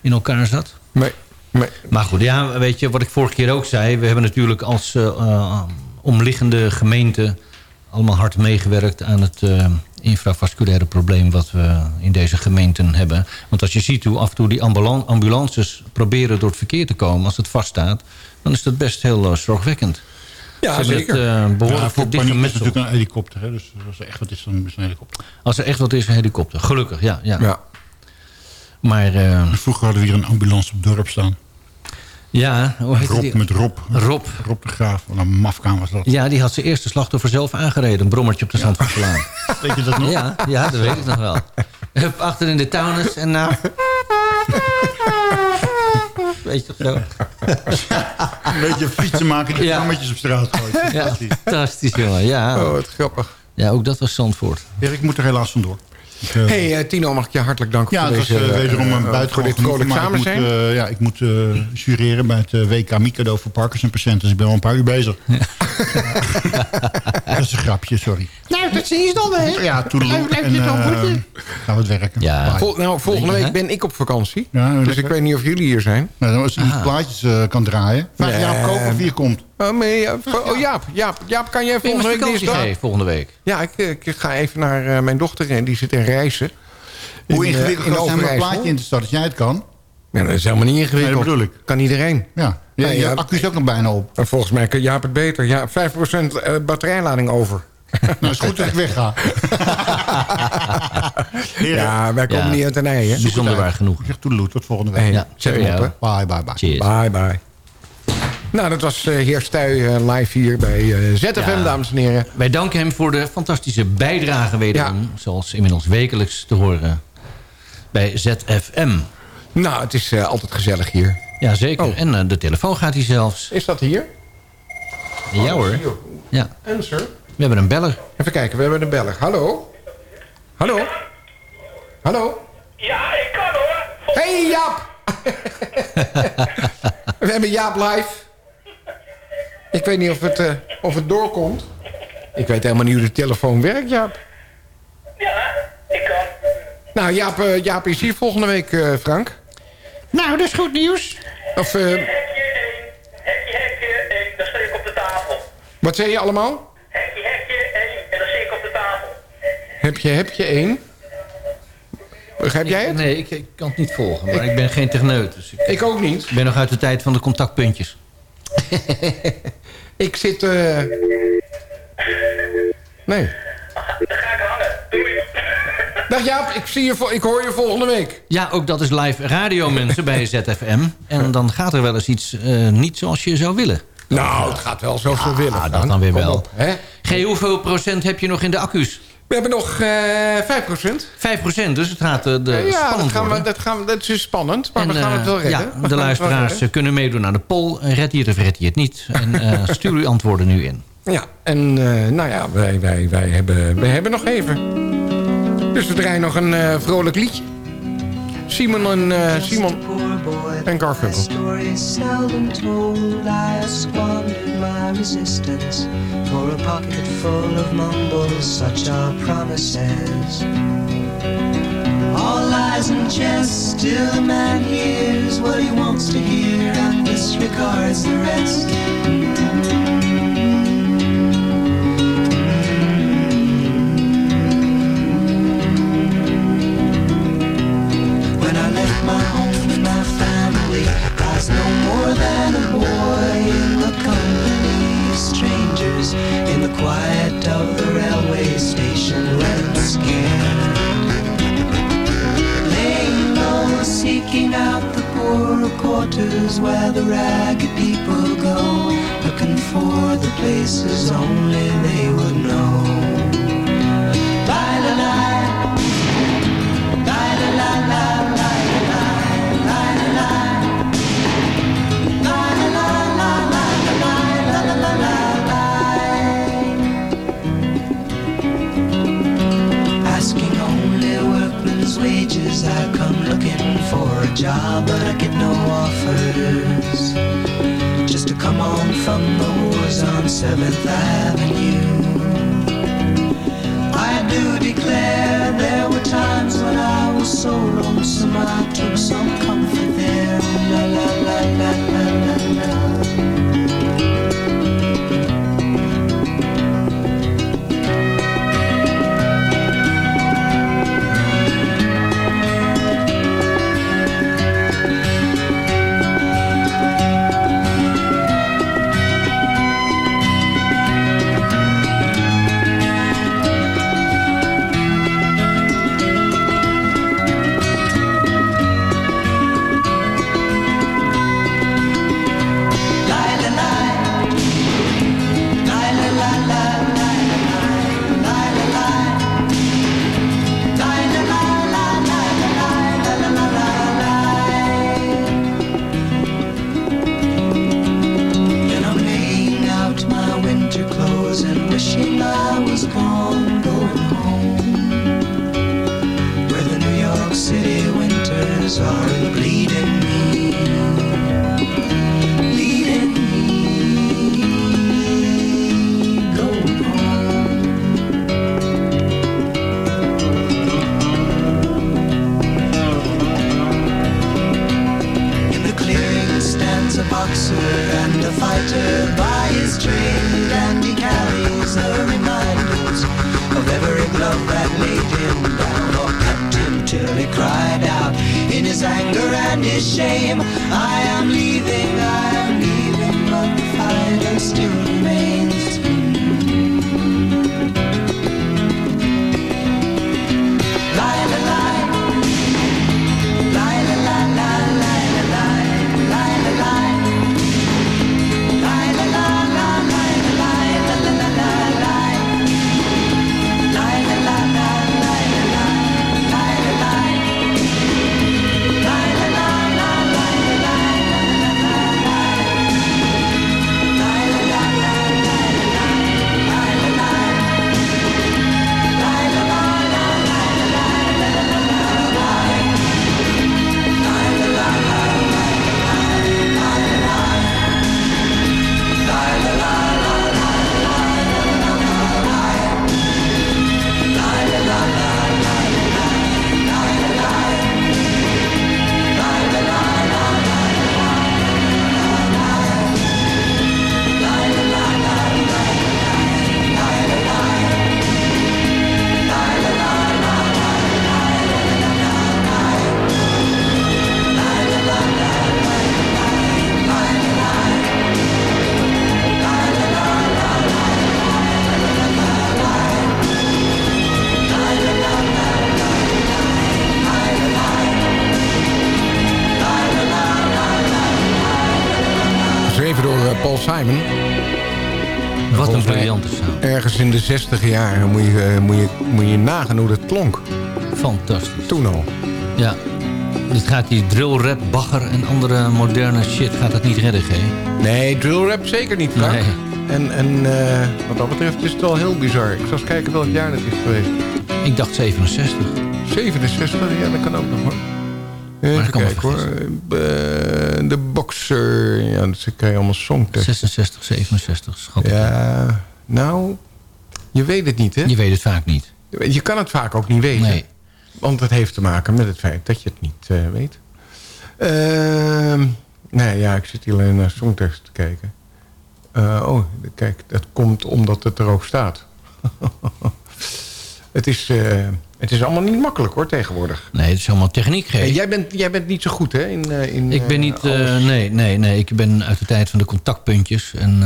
in elkaar zat? Nee. nee. Maar goed, ja, weet je, wat ik vorige keer ook zei... we hebben natuurlijk als eh, eh, omliggende gemeente... allemaal hard meegewerkt aan het infravasculaire probleem... wat we in deze gemeenten hebben. Want als je ziet hoe af en toe die ambulan- ambulances proberen door het verkeer te komen... als het vaststaat, dan is dat best heel eh, zorgwekkend. Ja, zeker. Het, eh, behoorlijk Ja, paniek is natuurlijk een helikopter. Hè? Dus als er echt wat is, dan is een helikopter. Als er echt wat is, een helikopter. Gelukkig, ja. ja. Ja. Maar eh, Vroeger hadden we hier een ambulance op dorp staan. Ja, hoe heet Rob die? met Rob. Rob. Rob de Graaf. Wat een mafkaan was dat. Ja, die had zijn eerste slachtoffer zelf aangereden. Een brommertje op de Zandvoortselaan. Weet je dat nog? Ja, ja, dat weet ik nog wel. Hup, achter in de tuiners en nou... Weet je toch zo? Een beetje fietsen maken die Ja. op straat gooien. Ja, fantastisch jongen. Ja. Oh, wat grappig. ja, ook dat was Zandvoort. Ja, ik moet er helaas vandoor. Hey, eh, Tino, mag ik je hartelijk danken ja, voor het was deze... eh, wederom een eh, buitengewoon samen ik moet, zijn. eh, ja, ik moet eh, jureren bij het WK Mikado voor Parkinson-patiënten. Dus ik ben al een paar uur bezig. dat is een grapje, sorry. Nou, dat zie je dan, hè? Ja, toedeloe. En gaan we het werken. Ja. Nou, volgende week ben ik op vakantie. Ja, dus lekker. ik weet niet of jullie hier zijn. Nou, als iemand plaatjes eh, kan draaien. Jaap Koper of hier komt. Oh, nee, ja, oh Jaap, Jaap, Jaap, kan jij volgende week dinsdag? geven volgende week? Ja, ik, ik ga even naar eh, mijn dochter en die zit in Reizen. Hoe In, eh, ingewikkeld in is het om een plaatje in te starten? Als jij het kan. Ja, dat is helemaal niet ingewikkeld. Nee, dat bedoel ik. Kan iedereen. Ja. ja, Nee, je ja. accu is ook nog bijna op. Volgens mij kan Jaap het beter. Ja, 5% eh, batterijlading over. Nou, is goed dat ik wegga. Ja, wij komen Ja. niet uit de nij, hè? Bijzonder waar genoeg. ik zeg toedeloe, tot volgende week. Hey, Ja, zet hem op, hè. Bye, bye, bye. Cheers. Bye, bye. Nou, dat was eh, heer Stuy eh, live hier bij eh, ZFM, Ja. dames en heren. Wij danken hem voor de fantastische bijdrage wederom. Zoals inmiddels wekelijks te horen bij ZFM. Nou, het is eh, altijd gezellig hier. Jazeker. Oh. En de telefoon gaat hij zelfs. Is dat hier? Ja hoor. Hier. Ja. Answer. We hebben een beller. Even kijken, we hebben een beller. Hallo? Hallo? Hallo? Ja, ik kan hoor. Hey Jaap! we hebben Jaap live. Ik weet niet of het, eh, of het doorkomt. Ik weet helemaal niet hoe de telefoon werkt, Jaap. Ja, ik kan. Nou, Jaap, eh, Jaap is hier volgende week, eh, Frank. Nou, dat is goed nieuws. Of, eh, Hekje één, hekje, hekje één, dan sta ik op de tafel. wat zei je allemaal? Hekje, hekje één, en dan sta ik op de tafel. Heb je, heb je één? Begrijp jij het? Nee, ik, ik kan het niet volgen. Maar ik ben geen techneut. Dus ik, Ik ook niet. ik ben nog uit de tijd van de contactpuntjes. Ik zit... eh Nee. Dan ga ik hangen. Doei. Dag Jaap, ik, zie je, ik hoor je volgende week. Ja, ook dat is live radio mensen bij ZFM. En dan gaat er wel eens iets eh, niet zoals je zou willen. Nou, het gaat wel zoals we willen. Ah, dat dan weer Kom wel. op, hè? Hoeveel procent heb je nog in de accu's? We hebben nog eh 5%. 5 procent, dus het gaat eh, de, ja, dat, spannend gaan we, worden. dat, gaan we, dat is spannend, maar En, we gaan het wel eh, redden. Ja, We gaan de luisteraars kunnen meedoen aan de poll. Red je het of red je het niet? En eh, stuur uw antwoorden nu in. Ja, en nou ja, wij, wij, wij, hebben, wij hebben nog even. Dus we draaien nog een vrolijk liedje. Simon en, eh, Simon en Garfunkel. story is seldom told. I squandered my resistance for a pocket full of mumbles. Such are promises. All lies and jest. Still, a man hears what he wants to hear and disregards the rest. In de 60 jaren moet je, eh, moet, je, moet je nagaan hoe dat klonk. Fantastisch. Toen al. Ja. Dit gaat die drillrap, bagger en andere moderne shit gaat dat niet redden, G. Nee, drill rap zeker niet, Frank. Nee. En, en eh, wat dat betreft is het wel heel bizar. Ik zal eens kijken welk jaar dat is geweest. Ik dacht 67. 67, ja, dat kan ook nog hoor. Even kijken hoor. Eh, de Boxer, ja, dat krijg je allemaal songtekst. 66, 67, schat. Ja, nou, je weet het niet hè? Je weet het vaak niet. Je kan het vaak ook niet weten. Nee. Want het heeft te maken met het feit dat je het niet eh, weet. Ehm, nee, ja, ik zit hier alleen naar songtekst te kijken. Eh, oh, kijk, dat komt omdat het er ook staat. het, is, eh, het is allemaal niet makkelijk hoor, tegenwoordig. Nee, het is allemaal techniek. En jij, bent, jij bent niet zo goed hè? In, in, Ik ben niet... nee, nee, nee. Ik ben uit de tijd van de contactpuntjes. En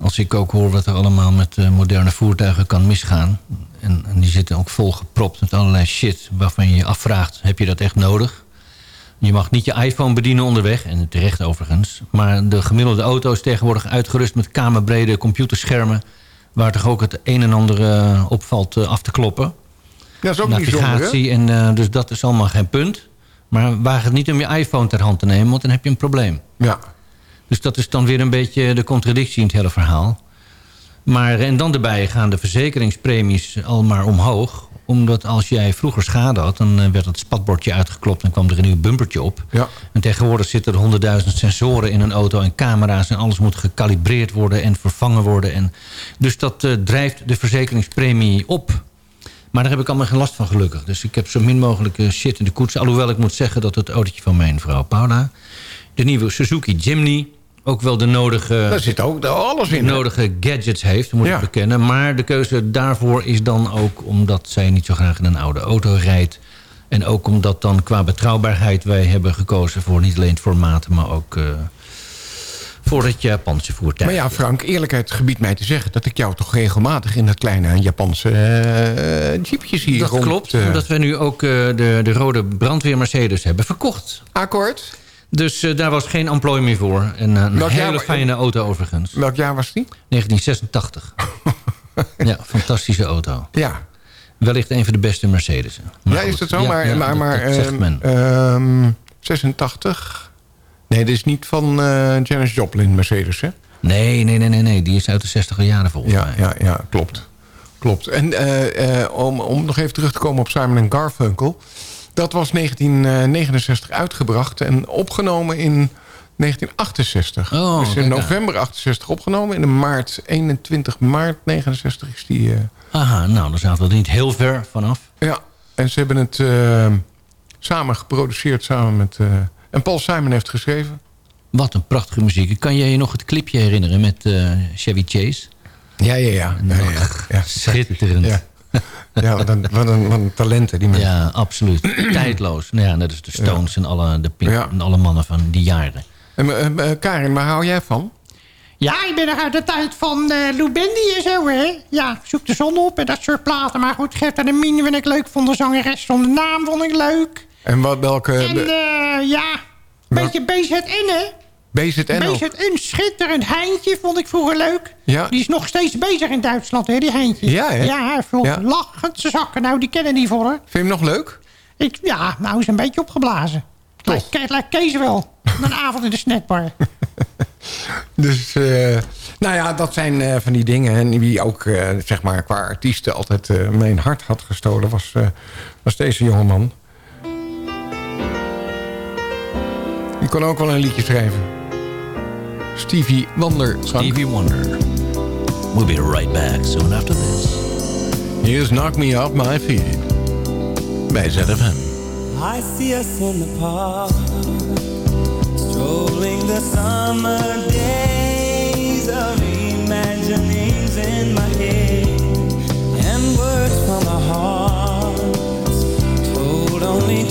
als ik ook hoor wat er allemaal met eh, moderne voertuigen kan misgaan... En, en die zitten ook vol gepropt met allerlei shit... waarvan je je afvraagt, heb je dat echt nodig? Je mag niet je iPhone bedienen onderweg, en terecht overigens. Maar de gemiddelde auto is tegenwoordig uitgerust met kamerbrede computerschermen... waar toch ook het een en ander eh, opvalt eh, af te kloppen. Dat is ook niet zonder? Navigatie, en, dus dat is allemaal geen punt. Maar waag het niet om je iPhone ter hand te nemen, want dan heb je een probleem. Ja. Dus dat is dan weer een beetje de contradictie in het hele verhaal. Maar, en dan erbij gaan de verzekeringspremies al maar omhoog. Omdat als jij vroeger schade had... dan eh, werd het spatbordje uitgeklopt en kwam er een nieuw bumpertje op. Ja. En tegenwoordig zitten er honderdduizend sensoren in een auto... en camera's en alles moet gecalibreerd worden en vervangen worden. En, dus dat eh, drijft de verzekeringspremie op. Maar daar heb ik allemaal geen last van gelukkig. Dus ik heb zo min mogelijk eh, shit in de koets. Alhoewel ik moet zeggen dat het autootje van mijn vrouw Paula... de nieuwe Suzuki Jimny ook wel de nodige, Daar zit ook alles in. hè? nodige gadgets heeft, moet Ja. ik bekennen. Maar de keuze daarvoor is dan ook omdat zij niet zo graag in een oude auto rijdt. En ook omdat dan qua betrouwbaarheid wij hebben gekozen voor niet alleen het formaat... maar ook eh, voor het Japanse voertuig. Maar ja, Frank, eerlijkheid gebiedt mij te zeggen... dat ik jou toch regelmatig in dat kleine Japanse eh jeepje zie dat rond, klopt, eh, omdat we nu ook de, de rode brandweer Mercedes hebben verkocht. Akkoord. Dus eh, daar was geen employ meer voor. En eh, een Welk hele fijne auto overigens. Welk jaar was die? 1986. ja, fantastische auto. Ja. Wellicht een van de beste Mercedes. ja, is dat zo? maar maar, maar dat zegt ehm, men. ehm, 86? Nee, dit is niet van eh Janis Joplin Mercedes, hè? Nee, nee, nee, nee, nee. Die is uit de 60 jaren volgens Ja, mij. ja, ja, klopt. Klopt. En om, om nog even terug te komen op Simon Garfunkel. Dat was 1969 uitgebracht en opgenomen in 1968. Oh, dus in november 68 opgenomen. En in maart, 21 maart 69 is die... eh, Aha, nou, dan zaten we er niet heel ver vanaf. ja, en ze hebben het eh, samen geproduceerd samen met... eh, en Paul Simon heeft geschreven. Wat een prachtige muziek. Kan jij je nog het clipje herinneren met eh, Chevy Chase? Ja, ja, ja. ja, ja, ja. Schitterend. Ja, ja wat, een, wat, een, wat een talenten die mensen. Ja, absoluut. Tijdloos. Nou ja, net als de Stones en, alle, de Pink, Ja. en alle mannen van die jaren. En, eh, eh, Karin, waar hou jij van? Ja, ik ben nog uit de tijd van eh Lou Bendy en zo, hè. Ja, zoek de zon op en dat soort platen. Maar goed, Gert en de Mine vind ik leuk. Vond de zangeres zonder naam vond ik leuk. En wat, welke... En eh, ja, een beetje BZN, hè. BZN ook? BZN, schitterend. Heintje vond ik vroeger leuk. Ja. Die is nog steeds bezig in Duitsland, hè, die Heintje. Ja, hè? Ja, hij vond Ja. lachend zijn zakken. Nou, die kennen die voor haar. Vind je hem nog leuk? Ik, ja, nou is een beetje opgeblazen. Lijkt, Ke- lijkt Kees wel. Een avond in de snackbar. Dus, eh, nou ja, dat zijn eh, van die dingen. En wie ook, eh, zeg maar, qua artiesten altijd mijn hart had gestolen... was, was deze jongeman. Die kon ook wel een liedje schrijven. Stevie Wonder. Frank. Stevie Wonder. We'll be right back soon after this. Here's Knock Me Off My Feet. Bij ZFM. I see us in the park, strolling the summer days of imaginings in my head, and words from our hearts told only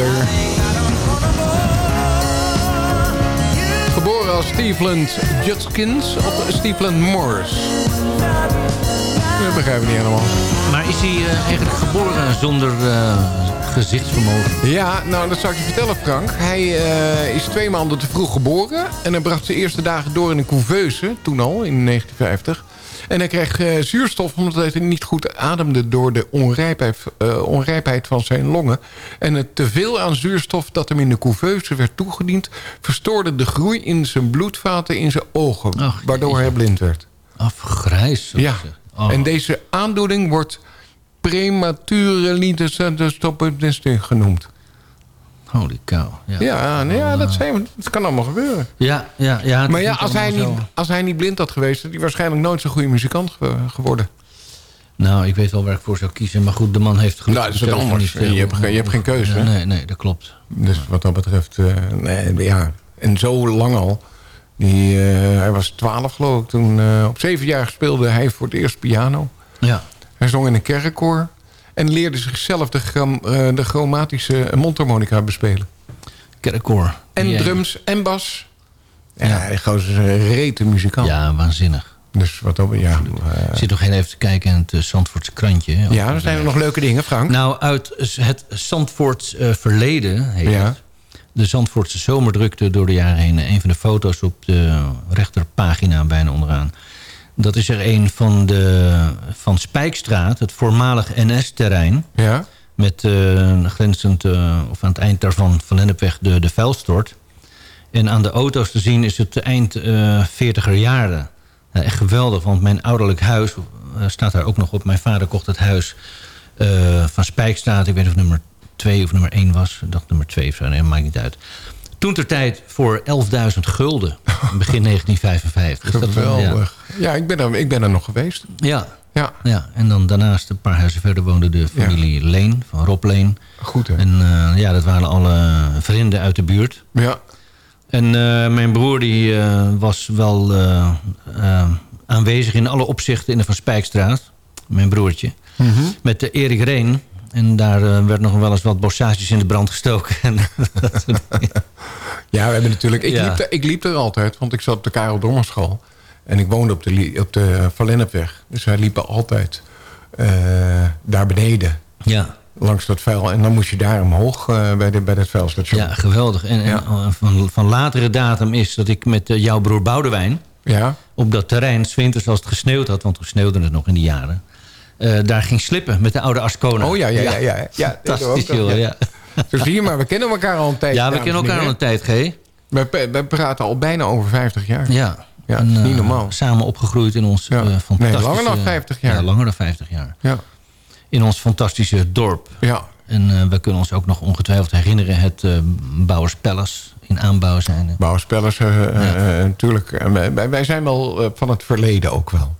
Wonder. Geboren als Steveland Judkins of Steveland Morris. Dat begrijpen we niet helemaal. Maar is hij eh, eigenlijk geboren zonder eh, gezichtsvermogen? Ja, nou dat zal ik je vertellen Frank. Hij eh, is twee maanden te vroeg geboren. En hij bracht zijn eerste dagen door in een couveuse, toen al, in 1950. En hij kreeg eh, zuurstof omdat hij niet goed ademde... door de onrijpheid, eh, onrijpheid van zijn longen. En het teveel aan zuurstof dat hem in de couveuse werd toegediend... verstoorde de groei in zijn bloedvaten in zijn ogen. waardoor hij blind werd. Afgrijs. Ja, en deze aandoening wordt premature lidenstoppendisting genoemd. Holy cow. Ja, Ja, nou ja dat, zijn, dat kan allemaal gebeuren. ja, ja. ja Maar ja, als hij, niet, zo. als hij niet blind had geweest... had hij waarschijnlijk nooit zo'n goede muzikant ge- geworden. Nou, ik weet wel waar ik voor zou kiezen. Maar goed, de man heeft gelukkig Nou, dat is anders. eh, Je hebt geen- je hebt geen keuze, Ja, nee, nee, dat klopt. Dus wat dat betreft, eh, nee, ja. En zo lang al. Die, eh, hij was twaalf geloof ik. Toen, eh, op zeven jaar speelde hij voor het eerst piano. Ja. Hij zong in een kerkkoor. En leerde zichzelf de, gram, eh, de chromatische mondharmonica bespelen. Kerkkoor. En Ja. drums en bas. Ja, hij gozer is een rete muzikant. Ja, waanzinnig. Dus wat dat, ja. Ik zit nog heel even te kijken in het uh, Zandvoortse krantje. ja, over er zijn er nog leuke dingen, Frank. Nou, uit het Zandvoorts eh, verleden heet Ja. het. De Zandvoortse zomerdrukte door de jaren heen. Een van de foto's op de rechterpagina bijna onderaan. Dat is er een van, de, van Spijkstraat, het voormalig NS-terrein. Ja. Met eh, grenzend, eh, of aan het eind daarvan, van Lennepweg, de, de vuilstort. En aan de auto's te zien is het eind eh 40er jaren. Ja, echt geweldig, want mijn ouderlijk huis staat daar ook nog op. Mijn vader kocht het huis van Spijkstraat. Ik weet niet of nummer 2 of nummer 1 was. Ik dacht nummer 2 of zo, nee, maakt niet uit. Toen ter tijd voor 11.000 gulden, begin 1955. Dus dat was- ja. Geweldig. Ja, ik, ben er, ik ben er nog geweest. Ja. Ja. ja, en dan daarnaast een paar huizen verder woonde de familie Leen, van Rob Leen. Goed, hè? En eh, ja, dat waren alle vrienden uit de buurt. Ja. En eh, mijn broer die eh, was wel aanwezig in alle opzichten in de Van Spijkstraat. Mijn broertje. Mhm. Met de Erik Reen. En daar eh, werd nog wel eens wat bossages in de brand gestoken. Ja, we hebben natuurlijk... Ik, Ja. liep, er, ik liep er altijd, want ik zat op de Karel Dommerschool. En ik woonde op de, op de Van Lennepweg. Dus wij liepen altijd eh, daar beneden. Ja. Langs dat vuil. En dan moest je daar omhoog eh, bij, de, bij dat vuilstation. ja, geweldig. En, en eh, van, van latere datum is dat ik met eh, jouw broer Boudewijn... Ja. op dat terrein, 's winters als het gesneeuwd had... want toen sneeuwde het nog in die jaren... eh, daar ging slippen met de oude Ascona. Oh ja, ja, ja. ja, ja. dat Fantastisch, joh, ja. Zo zie je maar, we kennen elkaar al een tijd. Ja, we kennen elkaar al een tijd, G. We, we praten al bijna over 50 jaar. Ja. Ja, En, niet eh, normaal. Samen opgegroeid in ons eh, fantastische... Nee, langer dan 50 jaar. Ja, langer dan 50 jaar. Ja. In ons fantastische dorp. Ja. En eh, we kunnen ons ook nog ongetwijfeld herinneren... het eh Bouwers Palace in aanbouw zijn. Bouwspellers, eh, eh, eh, natuurlijk. En wij- wij, zijn wel eh, van het verleden ook wel.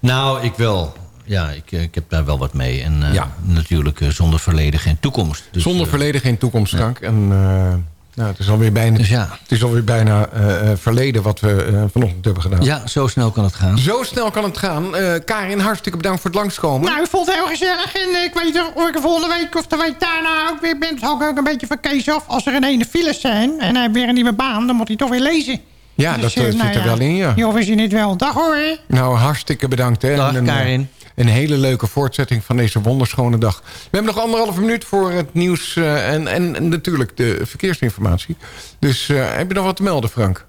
Nou, ik wel. Ja, ik, eh, ik heb daar wel wat mee. En eh, Ja. natuurlijk eh, zonder verleden geen toekomst. Dus, Zonder verleden geen toekomst, Frank. En eh, nou, het is alweer bijna, Dus ja. het is alweer bijna verleden wat we eh, vanochtend hebben gedaan. ja, zo snel kan het gaan. Zo snel kan het gaan. Eh, Karin, hartstikke bedankt voor het langskomen. Nou, ik vond het heel gezellig. En ik weet of ik er volgende week of de week daarna ook weer ben... zal ik ook een beetje van Kees af. Als er in ene files zijn en hij heeft weer een nieuwe baan... dan moet hij toch weer lezen. ja, dat Dus, eh, eh, nou zit er ja. wel in, ja. Joh, is je niet wel. Dag hoor. Nou, hartstikke bedankt. Hè. Dag, En Karin. Een hele leuke voortzetting van deze wonderschone dag. We hebben nog anderhalve minuut voor het nieuws eh, en, en, en natuurlijk de verkeersinformatie. Dus eh, heb je nog wat te melden, Frank?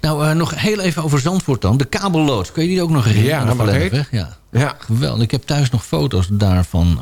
Nou, eh, nog heel even over Zandvoort dan. De kabelloods, kun je die ook nog herinneren? Ja, wat Verlennepweg? Ja. Ja. Geweldig. Ik heb thuis nog foto's daarvan.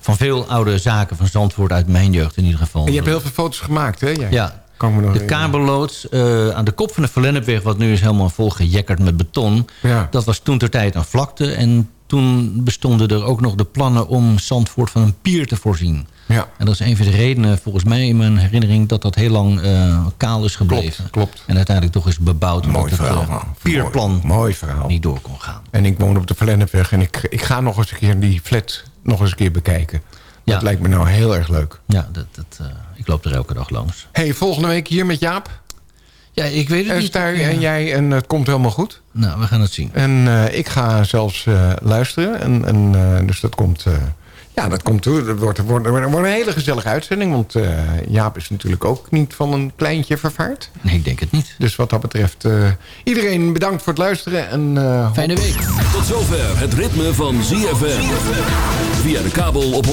van veel oude zaken van Zandvoort uit mijn jeugd in ieder geval. En je hebt heel veel foto's gemaakt, hè? Jij? Ja. Kan ik me nog De kabelloods aan de kop van de Verlennepweg... wat nu is helemaal volgejekkerd met beton... Ja. dat was toen ter tijd een vlakte. En toen bestonden er ook nog de plannen om Zandvoort van een pier te voorzien. Ja. En dat is een van de redenen, volgens mij in mijn herinnering... dat dat heel lang eh, kaal is gebleven. Klopt, klopt. En uiteindelijk toch is bebouwd... Mooi omdat het verhaal, eh, pierplan Mooi, mooi verhaal. niet door kon gaan. En ik woon op de Verlennepweg en ik, ik ga nog eens een keer die flat nog eens een keer bekijken. Dat Ja. lijkt me nou heel erg leuk. Ja, dat, dat, eh, ik loop er elke dag langs. hey, volgende week hier met Jaap. Ja, ik weet het En niet. Stuy en jij en het komt helemaal goed. Nou, we gaan het zien. En eh, ik ga zelfs eh, luisteren. En, en, eh, dus dat komt... eh, Ja, dat komt toe. Het wordt, wordt, wordt een hele gezellige uitzending. Want eh, Jaap is natuurlijk ook niet van een kleintje vervaard. Nee, ik denk het niet. Dus wat dat betreft... eh, iedereen bedankt voor het luisteren. En, eh, Fijne week. Tot zover het ritme van ZFM. Via de kabel op 104.5.